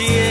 yeah.